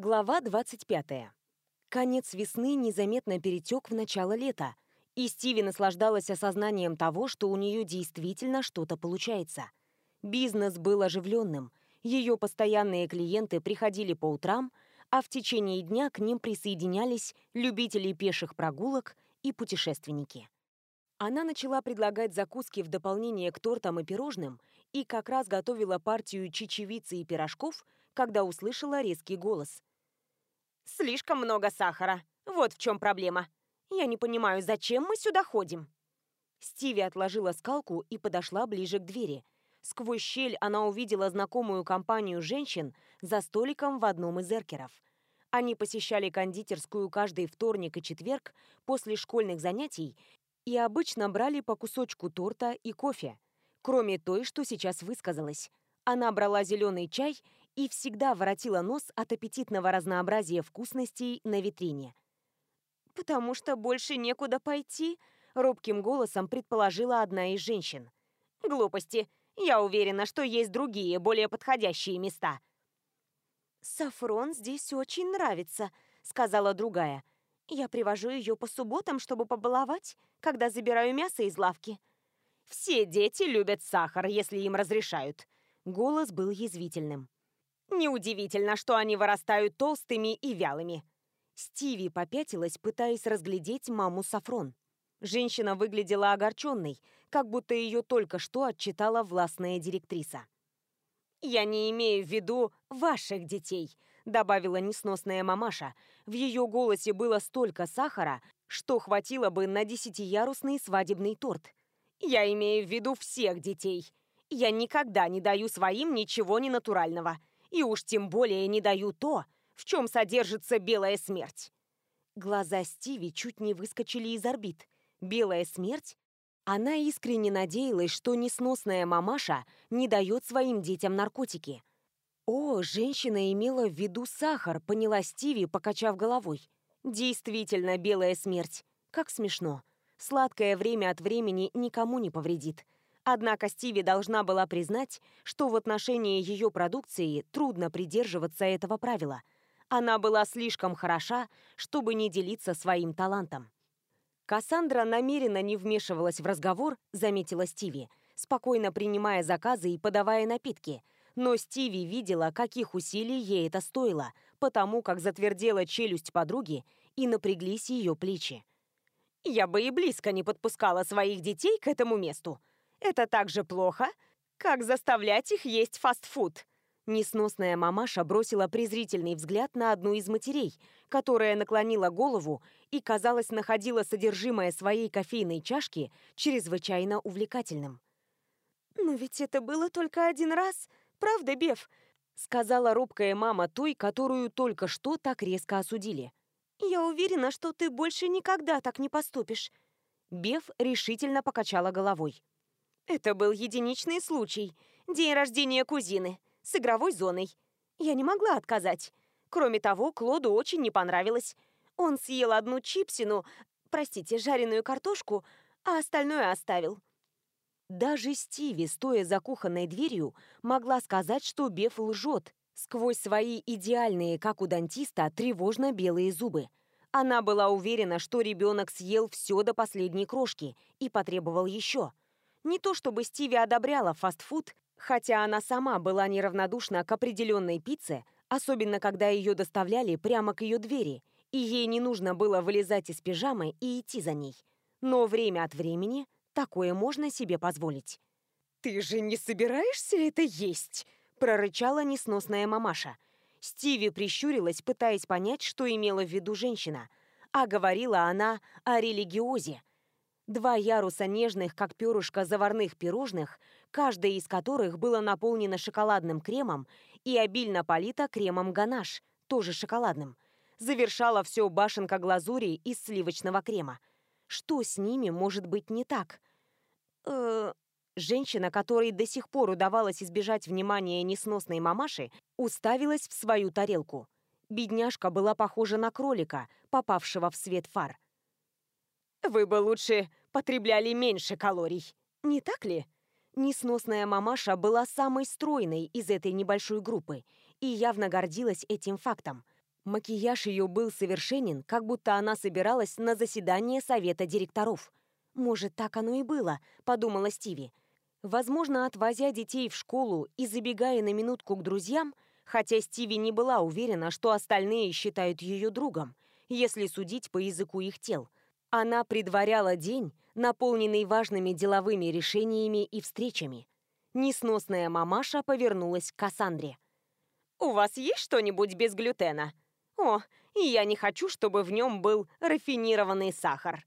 Глава 25. Конец весны незаметно перетек в начало лета, и Стиви наслаждалась осознанием того, что у нее действительно что-то получается. Бизнес был оживленным, ее постоянные клиенты приходили по утрам, а в течение дня к ним присоединялись любители пеших прогулок и путешественники. Она начала предлагать закуски в дополнение к тортам и пирожным и как раз готовила партию чечевицы и пирожков, когда услышала резкий голос слишком много сахара. Вот в чем проблема. Я не понимаю, зачем мы сюда ходим?» Стиви отложила скалку и подошла ближе к двери. Сквозь щель она увидела знакомую компанию женщин за столиком в одном из эркеров. Они посещали кондитерскую каждый вторник и четверг после школьных занятий и обычно брали по кусочку торта и кофе, кроме той, что сейчас высказалась. Она брала зеленый чай и всегда воротила нос от аппетитного разнообразия вкусностей на витрине. «Потому что больше некуда пойти», — робким голосом предположила одна из женщин. «Глупости. Я уверена, что есть другие, более подходящие места». «Сафрон здесь очень нравится», — сказала другая. «Я привожу ее по субботам, чтобы побаловать, когда забираю мясо из лавки». «Все дети любят сахар, если им разрешают». Голос был язвительным. Неудивительно, что они вырастают толстыми и вялыми. Стиви попятилась, пытаясь разглядеть маму Сафрон. Женщина выглядела огорченной, как будто ее только что отчитала властная директриса. «Я не имею в виду ваших детей», — добавила несносная мамаша. В ее голосе было столько сахара, что хватило бы на десятиярусный свадебный торт. «Я имею в виду всех детей. Я никогда не даю своим ничего ненатурального. И уж тем более не даю то, в чем содержится белая смерть. Глаза Стиви чуть не выскочили из орбит. Белая смерть? Она искренне надеялась, что несносная мамаша не дает своим детям наркотики. О, женщина имела в виду сахар, поняла Стиви, покачав головой. Действительно, белая смерть. Как смешно. Сладкое время от времени никому не повредит. Однако Стиви должна была признать, что в отношении ее продукции трудно придерживаться этого правила. Она была слишком хороша, чтобы не делиться своим талантом. Кассандра намеренно не вмешивалась в разговор, заметила Стиви, спокойно принимая заказы и подавая напитки. Но Стиви видела, каких усилий ей это стоило, потому как затвердела челюсть подруги и напряглись ее плечи. «Я бы и близко не подпускала своих детей к этому месту», это так же плохо, как заставлять их есть фастфуд. Несносная мамаша бросила презрительный взгляд на одну из матерей, которая наклонила голову и, казалось, находила содержимое своей кофейной чашки чрезвычайно увлекательным. «Но ведь это было только один раз, правда, Беф?» сказала робкая мама той, которую только что так резко осудили. «Я уверена, что ты больше никогда так не поступишь». Беф решительно покачала головой. Это был единичный случай. День рождения кузины. С игровой зоной. Я не могла отказать. Кроме того, Клоду очень не понравилось. Он съел одну чипсину, простите, жареную картошку, а остальное оставил. Даже Стиви, стоя за кухонной дверью, могла сказать, что Беф лжет сквозь свои идеальные, как у дантиста, тревожно-белые зубы. Она была уверена, что ребенок съел все до последней крошки и потребовал еще – не то чтобы Стиви одобряла фастфуд, хотя она сама была неравнодушна к определенной пицце, особенно когда ее доставляли прямо к ее двери, и ей не нужно было вылезать из пижамы и идти за ней. Но время от времени такое можно себе позволить. «Ты же не собираешься это есть?» – прорычала несносная мамаша. Стиви прищурилась, пытаясь понять, что имела в виду женщина. А говорила она о религиозе – Два яруса нежных, как перышко, заварных пирожных, каждая из которых было наполнено шоколадным кремом и обильно полито кремом ганаш, тоже шоколадным. Завершала все башенка глазури из сливочного крема. Что с ними может быть не так? Э, женщина, которой до сих пор удавалось избежать внимания несносной мамаши, уставилась в свою тарелку. Бедняжка была похожа на кролика, попавшего в свет фар. Вы бы лучше потребляли меньше калорий, не так ли? Несносная мамаша была самой стройной из этой небольшой группы и явно гордилась этим фактом. Макияж ее был совершенен, как будто она собиралась на заседание совета директоров. «Может, так оно и было», — подумала Стиви. Возможно, отвозя детей в школу и забегая на минутку к друзьям, хотя Стиви не была уверена, что остальные считают ее другом, если судить по языку их тел — она предваряла день, наполненный важными деловыми решениями и встречами. Несносная мамаша повернулась к Кассандре. «У вас есть что-нибудь без глютена? О, и я не хочу, чтобы в нем был рафинированный сахар».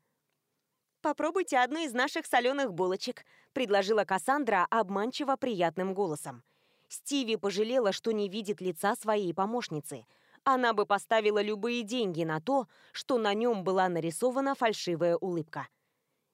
«Попробуйте одну из наших соленых булочек», — предложила Кассандра обманчиво приятным голосом. Стиви пожалела, что не видит лица своей помощницы — она бы поставила любые деньги на то, что на нем была нарисована фальшивая улыбка.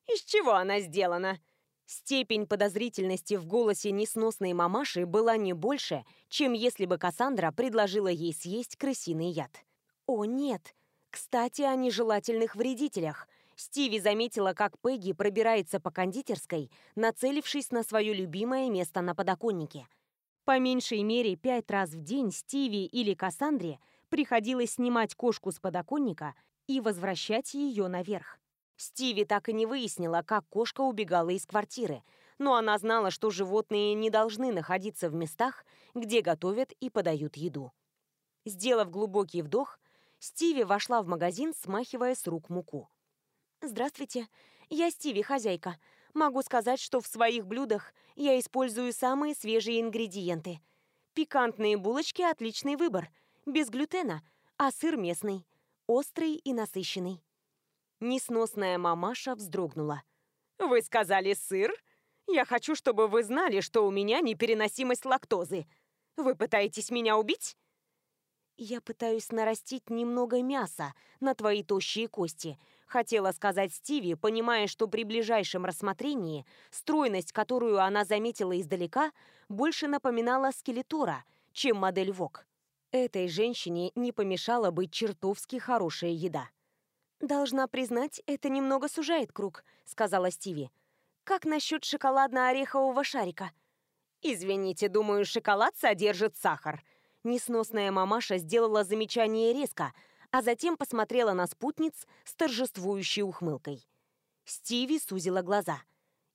Из чего она сделана? Степень подозрительности в голосе несносной мамаши была не больше, чем если бы Кассандра предложила ей съесть крысиный яд. О нет! Кстати, о нежелательных вредителях. Стиви заметила, как Пегги пробирается по кондитерской, нацелившись на свое любимое место на подоконнике. По меньшей мере пять раз в день Стиви или Кассандре – приходилось снимать кошку с подоконника и возвращать ее наверх. Стиви так и не выяснила, как кошка убегала из квартиры, но она знала, что животные не должны находиться в местах, где готовят и подают еду. Сделав глубокий вдох, Стиви вошла в магазин, смахивая с рук муку. «Здравствуйте, я Стиви, хозяйка. Могу сказать, что в своих блюдах я использую самые свежие ингредиенты. Пикантные булочки – отличный выбор – без глютена, а сыр местный, острый и насыщенный. Несносная мамаша вздрогнула. «Вы сказали сыр? Я хочу, чтобы вы знали, что у меня непереносимость лактозы. Вы пытаетесь меня убить?» «Я пытаюсь нарастить немного мяса на твои тощие кости», хотела сказать Стиви, понимая, что при ближайшем рассмотрении стройность, которую она заметила издалека, больше напоминала скелетура, чем модель ВОК. Этой женщине не помешала бы чертовски хорошая еда. «Должна признать, это немного сужает круг», — сказала Стиви. «Как насчет шоколадно-орехового шарика?» «Извините, думаю, шоколад содержит сахар». Несносная мамаша сделала замечание резко, а затем посмотрела на спутниц с торжествующей ухмылкой. Стиви сузила глаза.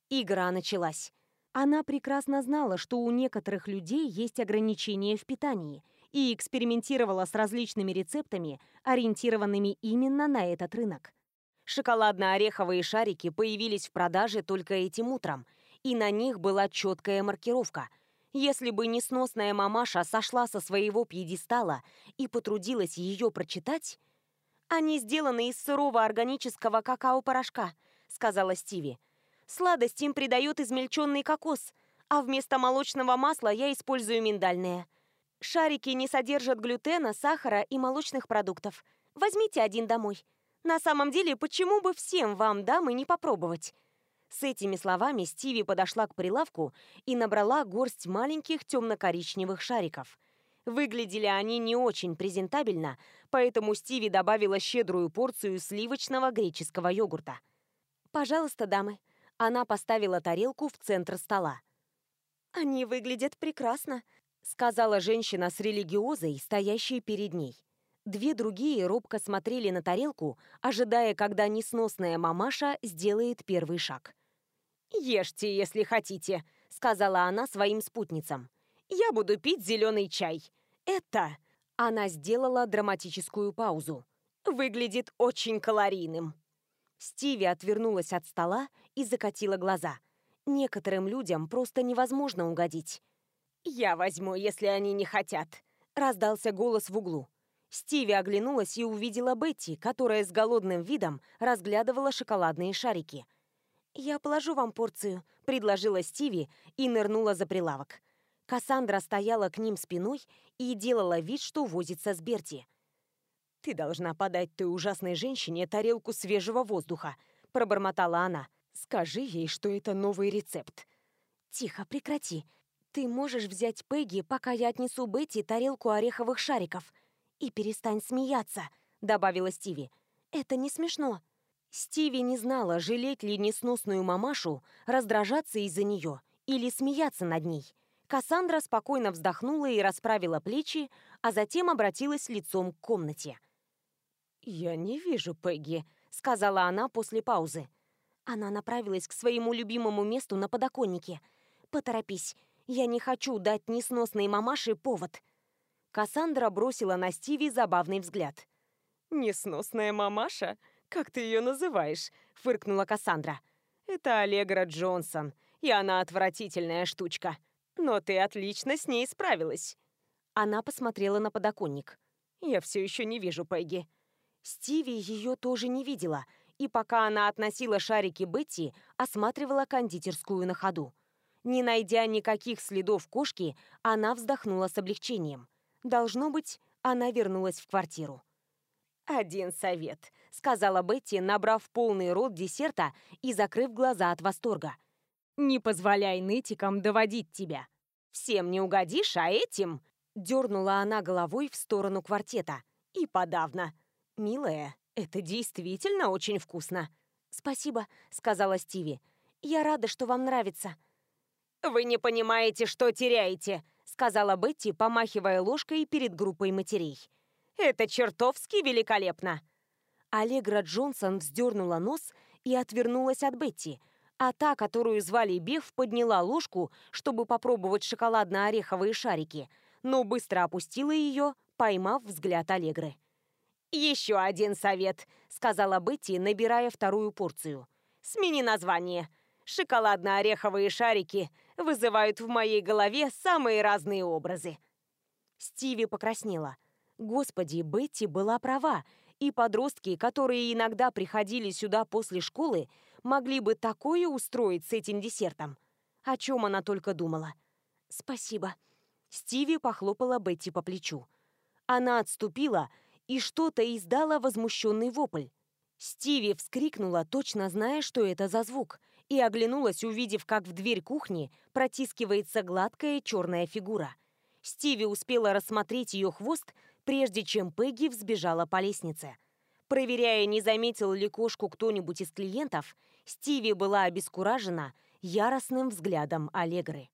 Игра началась. Она прекрасно знала, что у некоторых людей есть ограничения в питании — и экспериментировала с различными рецептами, ориентированными именно на этот рынок. Шоколадно-ореховые шарики появились в продаже только этим утром, и на них была четкая маркировка. Если бы несносная мамаша сошла со своего пьедестала и потрудилась ее прочитать... «А «Они сделаны из сырого органического какао-порошка», — сказала Стиви. «Сладость им придает измельченный кокос, а вместо молочного масла я использую миндальное». Шарики не содержат глютена, сахара и молочных продуктов. Возьмите один домой. На самом деле, почему бы всем вам, дамы, не попробовать? С этими словами Стиви подошла к прилавку и набрала горсть маленьких темно-коричневых шариков. Выглядели они не очень презентабельно, поэтому Стиви добавила щедрую порцию сливочного греческого йогурта. «Пожалуйста, дамы». Она поставила тарелку в центр стола. «Они выглядят прекрасно», сказала женщина с религиозой, стоящей перед ней. Две другие робко смотрели на тарелку, ожидая, когда несносная мамаша сделает первый шаг. «Ешьте, если хотите», — сказала она своим спутницам. «Я буду пить зеленый чай. Это...» Она сделала драматическую паузу. «Выглядит очень калорийным». Стиви отвернулась от стола и закатила глаза. Некоторым людям просто невозможно угодить. «Я возьму, если они не хотят», — раздался голос в углу. Стиви оглянулась и увидела Бетти, которая с голодным видом разглядывала шоколадные шарики. «Я положу вам порцию», — предложила Стиви и нырнула за прилавок. Кассандра стояла к ним спиной и делала вид, что возится с Берти. «Ты должна подать той ужасной женщине тарелку свежего воздуха», — пробормотала она. «Скажи ей, что это новый рецепт». «Тихо, прекрати», ты можешь взять Пегги, пока я отнесу Бетти тарелку ореховых шариков. И перестань смеяться», — добавила Стиви. «Это не смешно». Стиви не знала, жалеть ли несносную мамашу, раздражаться из-за нее или смеяться над ней. Кассандра спокойно вздохнула и расправила плечи, а затем обратилась лицом к комнате. «Я не вижу Пегги», — сказала она после паузы. Она направилась к своему любимому месту на подоконнике. «Поторопись, я не хочу дать несносной мамаше повод. Кассандра бросила на Стиви забавный взгляд. «Несносная мамаша? Как ты ее называешь?» — фыркнула Кассандра. «Это Аллегра Джонсон, и она отвратительная штучка. Но ты отлично с ней справилась». Она посмотрела на подоконник. «Я все еще не вижу Пегги». Стиви ее тоже не видела, и пока она относила шарики Бетти, осматривала кондитерскую на ходу. Не найдя никаких следов кошки, она вздохнула с облегчением. Должно быть, она вернулась в квартиру. «Один совет», — сказала Бетти, набрав полный рот десерта и закрыв глаза от восторга. «Не позволяй нытикам доводить тебя. Всем не угодишь, а этим...» Дернула она головой в сторону квартета. «И подавно. Милая, это действительно очень вкусно». «Спасибо», — сказала Стиви. «Я рада, что вам нравится». «Вы не понимаете, что теряете», — сказала Бетти, помахивая ложкой перед группой матерей. «Это чертовски великолепно!» Аллегра Джонсон вздернула нос и отвернулась от Бетти, а та, которую звали Беф, подняла ложку, чтобы попробовать шоколадно-ореховые шарики, но быстро опустила ее, поймав взгляд Аллегры. «Еще один совет», — сказала Бетти, набирая вторую порцию. «Смени название. Шоколадно-ореховые шарики вызывают в моей голове самые разные образы. Стиви покраснела. Господи, Бетти была права, и подростки, которые иногда приходили сюда после школы, могли бы такое устроить с этим десертом. О чем она только думала. «Спасибо». Стиви похлопала Бетти по плечу. Она отступила и что-то издала возмущенный вопль. Стиви вскрикнула, точно зная, что это за звук – и оглянулась, увидев, как в дверь кухни протискивается гладкая черная фигура. Стиви успела рассмотреть ее хвост, прежде чем Пегги взбежала по лестнице. Проверяя, не заметил ли кошку кто-нибудь из клиентов, Стиви была обескуражена яростным взглядом Аллегры.